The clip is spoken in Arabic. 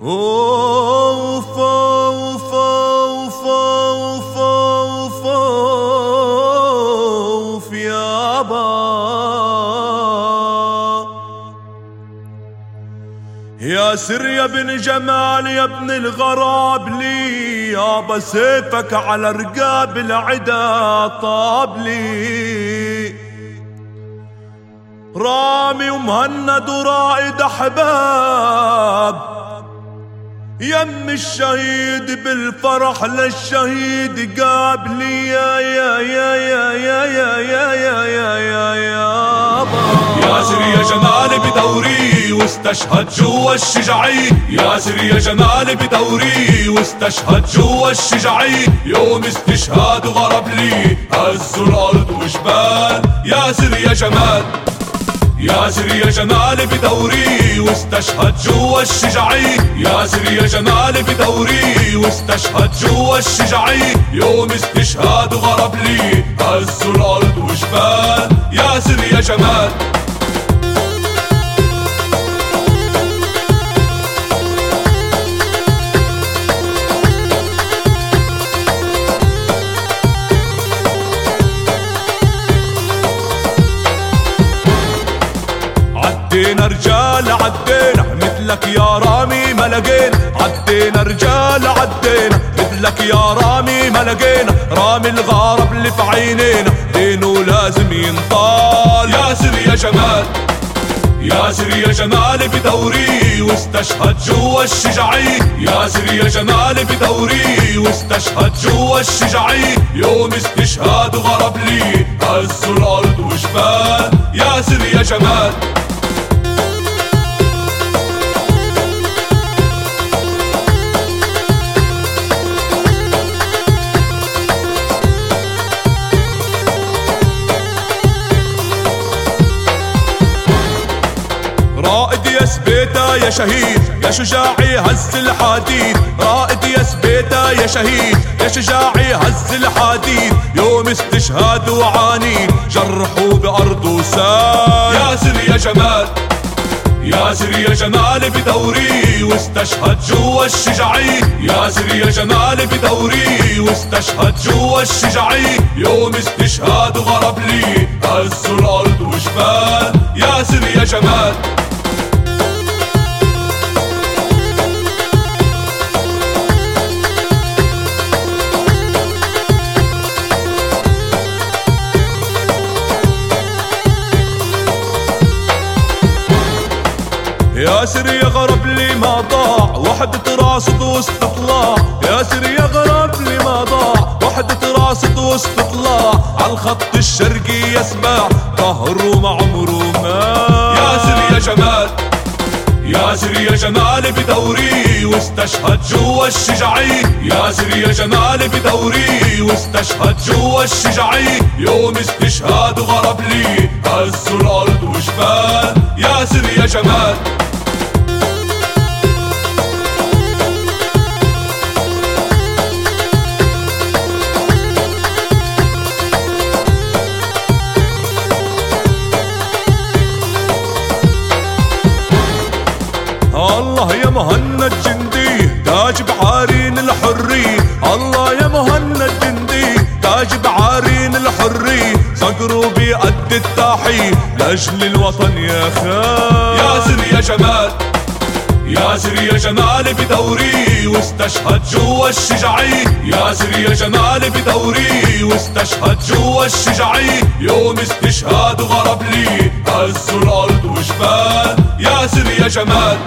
يا سر يا ابن جمال يا ابن الغراب لي يابا سيفك على رقاب العدا طاب لي. رامي ومهند ورائد أحباب يم الشهيد بالفرح للشهيد قابلي يا يا يا يا يا يا يا يا يا يا يا ياسر يا جمال بدوري واستشهد جوا الشجعي ياسر يا جمال بدوري واستشهد جوا الشجعي يوم استشهاد وغرب لي هزوا الأرض وجبال ياسر يا جمال ياسر يا جمال بدوري واستشهد جوا الشجعي ياسر يا جمال بدوري واستشهد جوا الشجعي يوم استشهاد وغرب لي هزوا الأرض وجبال ياسر يا جمال. عدينا رجال عدينا. مثلك يا رامي ما لقينا عدينا رجال عدينا. مثلك يا رامي ما لقينا رامي الغارب اللي في عينينا. دينه لازم ينطال. ياسر يا جمال. ياسر يا جمال بدوري واستشهد جوا الشجعي. ياسر يا جمال بدوري واستشهد جوا الشجعي. يوم استشهاد وغرب لي هزوا الأرض وجبال. ياسر يا جمال. سبيتا يا شهيد يا شجاعي هز الحديد. رائد يا سبيتا يا شهيد يا شجاعي هز الحديد. يوم استشهاد وعاني جرحوا بأرضه سال ياسر يا جمال ياسر يا جمال بدوري واستشهد جوا الشجعي ياسر يا جمال بدوري واستشهد جوا الشجعي يوم استشهاد وغرب لي هزوا الأرض وجبال. ياسر يا جمال. ياسر يا غرب لي ما ضاع. وحدة راصد واستطلاع. ياسر يا غرب لي ما ضاع. وحدة راصد واستطلاع. على الخط الشرقي يسمع. قهر وما عمره ما. ياسر يا جمال. ياسر يا جمال بدوري واستشهد جوا الشجعي ياسر يا جمال بدوري واستشهد جوا الشجعي يوم استشهاد وغرب لي هزوا الأرض وجبال. ياسر يا جمال. بيأدي التحية لأجل الوطن يا خال. ياسر يا جمال ياسر يا جمال بدوري واستشهد جوا الشجعي ياسر يا جمال بدوري واستشهد جوا الشجعي يوم استشهاد وغرب لي هزوا الأرض وجبال. ياسر يا جمال